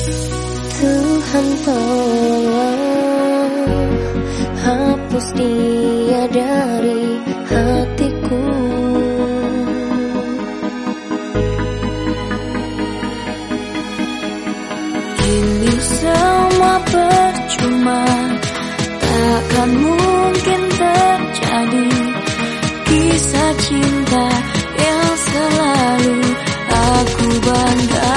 Tuhan tolonglah hapus dia dari hatiku. Kini semua percuma Takkan mungkin terjadi Kisah cinta yang selalu aku banggakan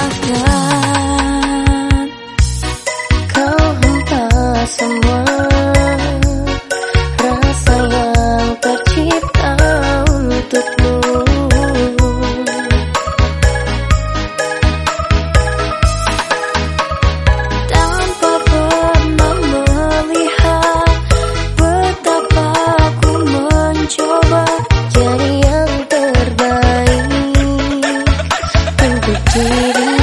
hatiku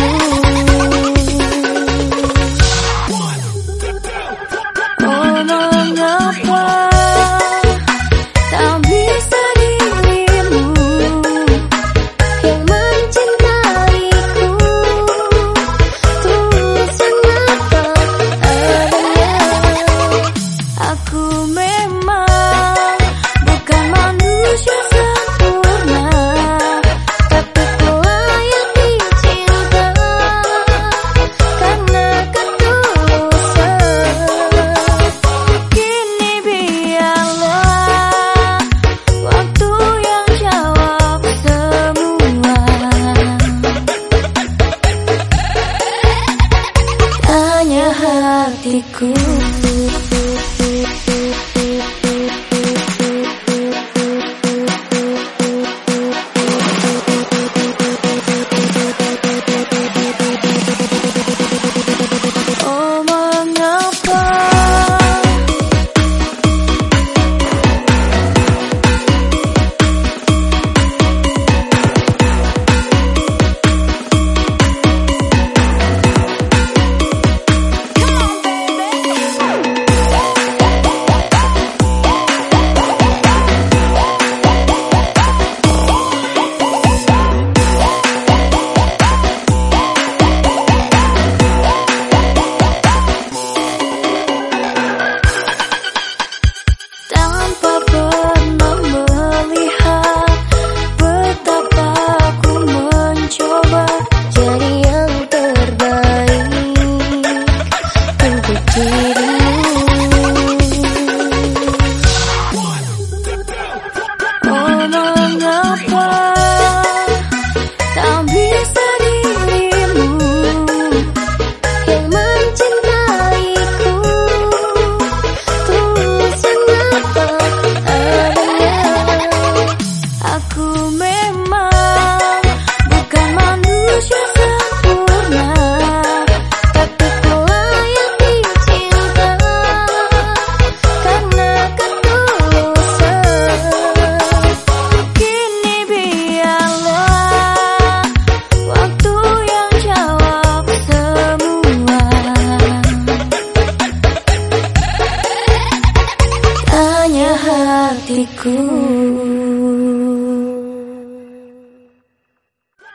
hatiku.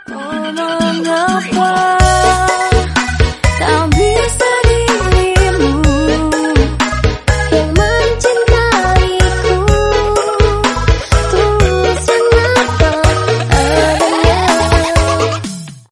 Oh mengapa